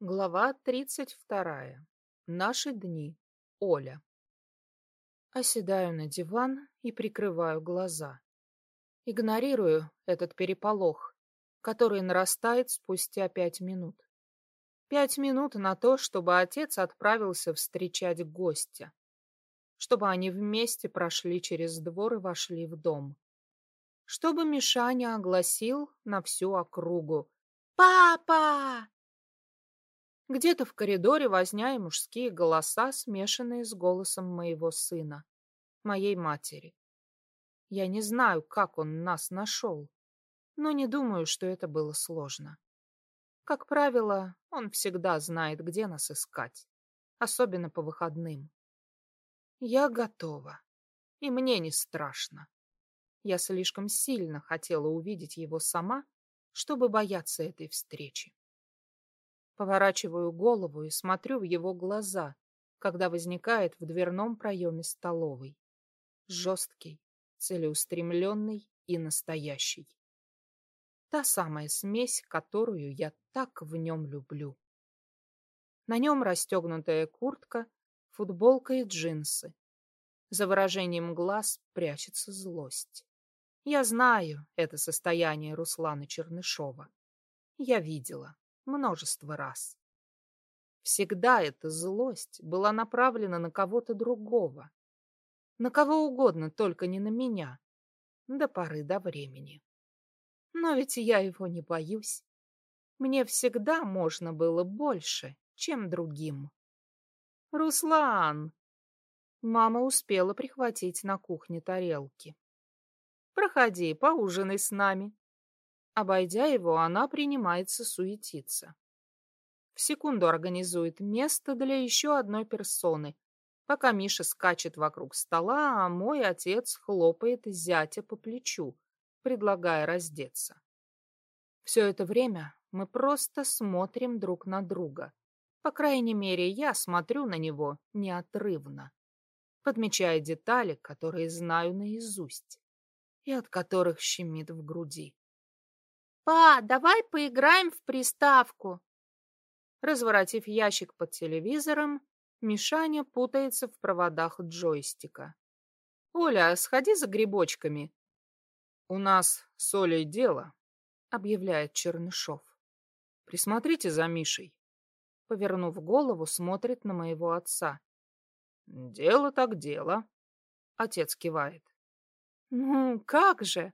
Глава тридцать вторая. Наши дни. Оля. Оседаю на диван и прикрываю глаза. Игнорирую этот переполох, который нарастает спустя пять минут. Пять минут на то, чтобы отец отправился встречать гостя. Чтобы они вместе прошли через двор и вошли в дом. Чтобы Мишаня огласил на всю округу. «Папа!» Где-то в коридоре возня и мужские голоса, смешанные с голосом моего сына, моей матери. Я не знаю, как он нас нашел, но не думаю, что это было сложно. Как правило, он всегда знает, где нас искать, особенно по выходным. Я готова, и мне не страшно. Я слишком сильно хотела увидеть его сама, чтобы бояться этой встречи. Поворачиваю голову и смотрю в его глаза, когда возникает в дверном проеме столовой. Жесткий, целеустремленный и настоящий. Та самая смесь, которую я так в нем люблю. На нем расстегнутая куртка, футболка и джинсы. За выражением глаз прячется злость. Я знаю это состояние Руслана Чернышова. Я видела множество раз. Всегда эта злость была направлена на кого-то другого. На кого угодно, только не на меня. До поры до времени. Но ведь я его не боюсь. Мне всегда можно было больше, чем другим. «Руслан!» Мама успела прихватить на кухне тарелки. «Проходи, поужинай с нами». Обойдя его, она принимается суетиться. В секунду организует место для еще одной персоны, пока Миша скачет вокруг стола, а мой отец хлопает зятя по плечу, предлагая раздеться. Все это время мы просто смотрим друг на друга. По крайней мере, я смотрю на него неотрывно, подмечая детали, которые знаю наизусть и от которых щемит в груди. «Па, давай поиграем в приставку!» Разворотив ящик под телевизором, Мишаня путается в проводах джойстика. «Оля, сходи за грибочками». «У нас с Олей дело», — объявляет Чернышов. «Присмотрите за Мишей». Повернув голову, смотрит на моего отца. «Дело так дело», — отец кивает. «Ну, как же?»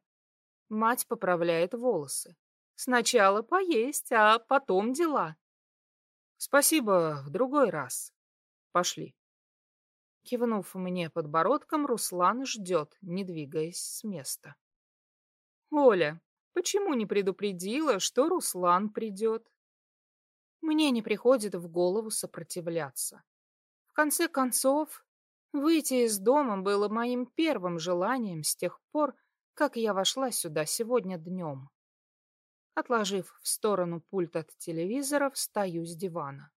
Мать поправляет волосы. Сначала поесть, а потом дела. Спасибо, в другой раз. Пошли. Кивнув мне подбородком, Руслан ждет, не двигаясь с места. Оля, почему не предупредила, что Руслан придет? Мне не приходит в голову сопротивляться. В конце концов, выйти из дома было моим первым желанием с тех пор, как я вошла сюда сегодня днем. Отложив в сторону пульт от телевизора, встаю с дивана.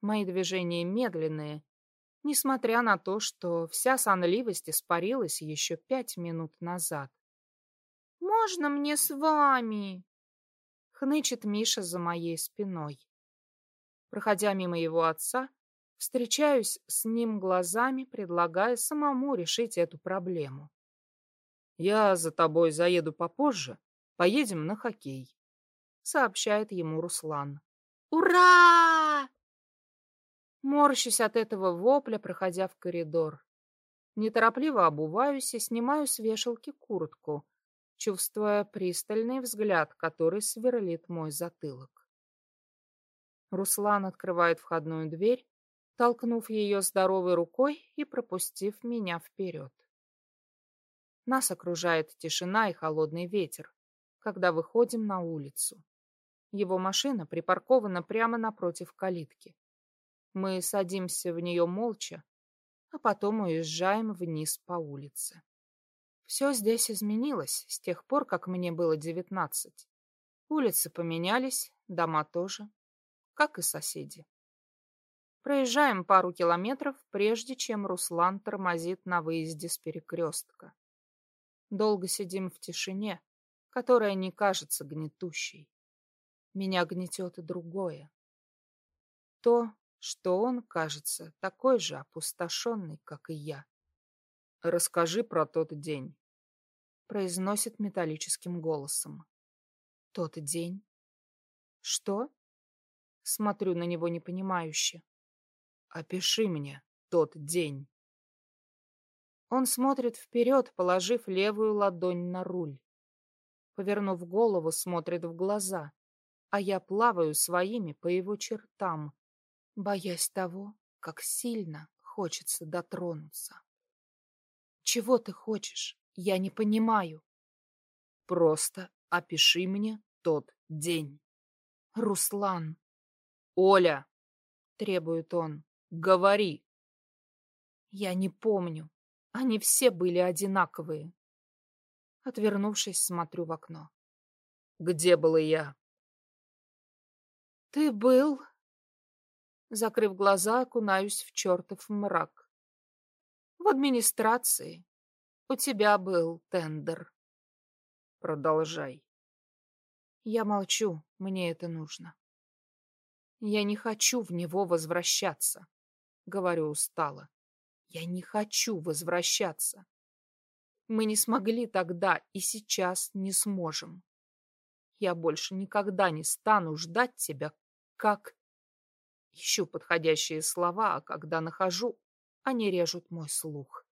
Мои движения медленные, несмотря на то, что вся сонливость испарилась еще пять минут назад. «Можно мне с вами?» — хнычет Миша за моей спиной. Проходя мимо его отца, встречаюсь с ним глазами, предлагая самому решить эту проблему. «Я за тобой заеду попозже», Поедем на хоккей», — сообщает ему Руслан. «Ура!» Морщусь от этого вопля, проходя в коридор. Неторопливо обуваюсь и снимаю с вешалки куртку, чувствуя пристальный взгляд, который сверлит мой затылок. Руслан открывает входную дверь, толкнув ее здоровой рукой и пропустив меня вперед. Нас окружает тишина и холодный ветер когда выходим на улицу. Его машина припаркована прямо напротив калитки. Мы садимся в нее молча, а потом уезжаем вниз по улице. Все здесь изменилось с тех пор, как мне было девятнадцать. Улицы поменялись, дома тоже, как и соседи. Проезжаем пару километров, прежде чем Руслан тормозит на выезде с перекрестка. Долго сидим в тишине, которая не кажется гнетущей. Меня гнетет и другое. то, что он, кажется, такой же опустошенный, как и я. «Расскажи про тот день», — произносит металлическим голосом. «Тот день? Что?» Смотрю на него непонимающе. «Опиши мне тот день». Он смотрит вперед, положив левую ладонь на руль. Повернув голову, смотрит в глаза, а я плаваю своими по его чертам, боясь того, как сильно хочется дотронуться. Чего ты хочешь? Я не понимаю. Просто опиши мне тот день. Руслан. Оля, требует он. Говори. Я не помню. Они все были одинаковые. Отвернувшись, смотрю в окно. Где был я? Ты был Закрыв глаза, окунаюсь в чертов мрак. В администрации. У тебя был тендер. Продолжай. Я молчу, мне это нужно. Я не хочу в него возвращаться, говорю устало. Я не хочу возвращаться. Мы не смогли тогда и сейчас не сможем. Я больше никогда не стану ждать тебя, как... Ищу подходящие слова, а когда нахожу, они режут мой слух.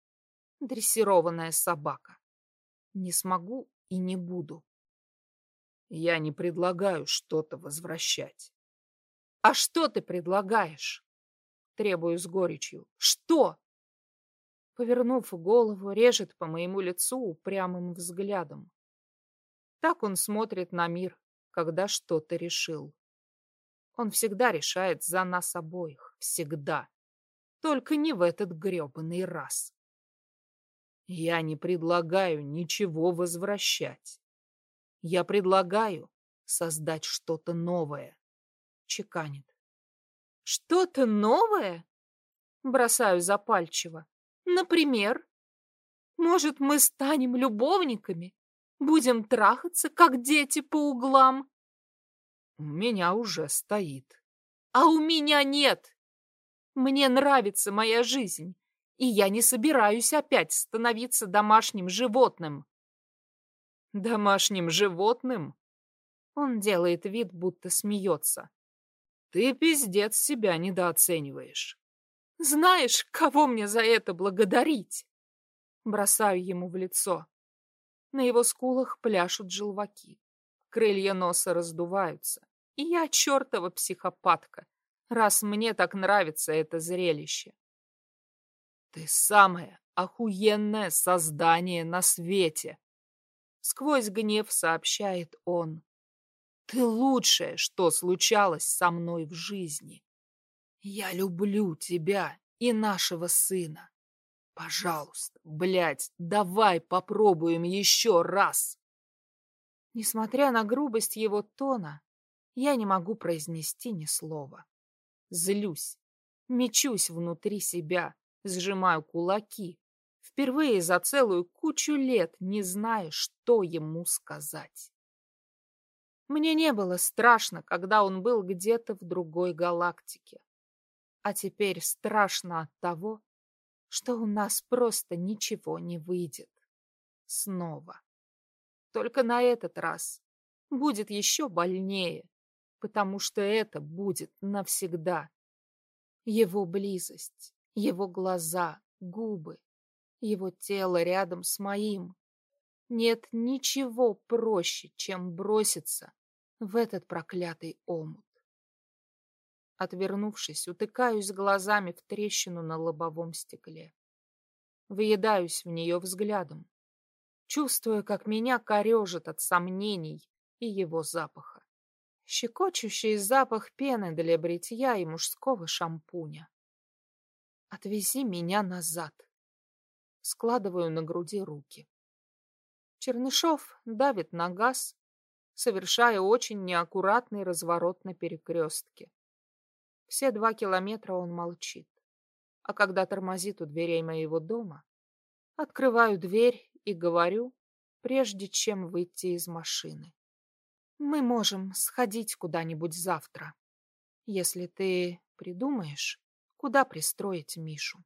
Дрессированная собака. Не смогу и не буду. Я не предлагаю что-то возвращать. А что ты предлагаешь? Требую с горечью. Что? Повернув голову, режет по моему лицу упрямым взглядом. Так он смотрит на мир, когда что-то решил. Он всегда решает за нас обоих. Всегда. Только не в этот гребаный раз. Я не предлагаю ничего возвращать. Я предлагаю создать что-то новое. Чеканит. Что-то новое? Бросаю запальчиво. Например? Может, мы станем любовниками? Будем трахаться, как дети по углам? У меня уже стоит. А у меня нет. Мне нравится моя жизнь, и я не собираюсь опять становиться домашним животным. Домашним животным? Он делает вид, будто смеется. Ты пиздец себя недооцениваешь. Знаешь, кого мне за это благодарить? Бросаю ему в лицо. На его скулах пляшут желваки. Крылья носа раздуваются. И я чертова психопатка, раз мне так нравится это зрелище. Ты самое охуенное создание на свете. Сквозь гнев сообщает он. Ты лучшее, что случалось со мной в жизни. Я люблю тебя и нашего сына. Пожалуйста, блядь, давай попробуем еще раз. Несмотря на грубость его тона, я не могу произнести ни слова. Злюсь, мечусь внутри себя, сжимаю кулаки, впервые за целую кучу лет не зная, что ему сказать. Мне не было страшно, когда он был где-то в другой галактике. А теперь страшно от того, что у нас просто ничего не выйдет. Снова. Только на этот раз будет еще больнее, потому что это будет навсегда. Его близость, его глаза, губы, его тело рядом с моим. Нет ничего проще, чем броситься в этот проклятый омут. Отвернувшись, утыкаюсь глазами в трещину на лобовом стекле. Выедаюсь в нее взглядом, чувствуя, как меня корежит от сомнений и его запаха щекочущий запах пены для бритья и мужского шампуня. Отвези меня назад. Складываю на груди руки. Чернышов давит на газ, совершая очень неаккуратный разворот на перекрестке. Все два километра он молчит. А когда тормозит у дверей моего дома, открываю дверь и говорю, прежде чем выйти из машины. Мы можем сходить куда-нибудь завтра. Если ты придумаешь, куда пристроить Мишу.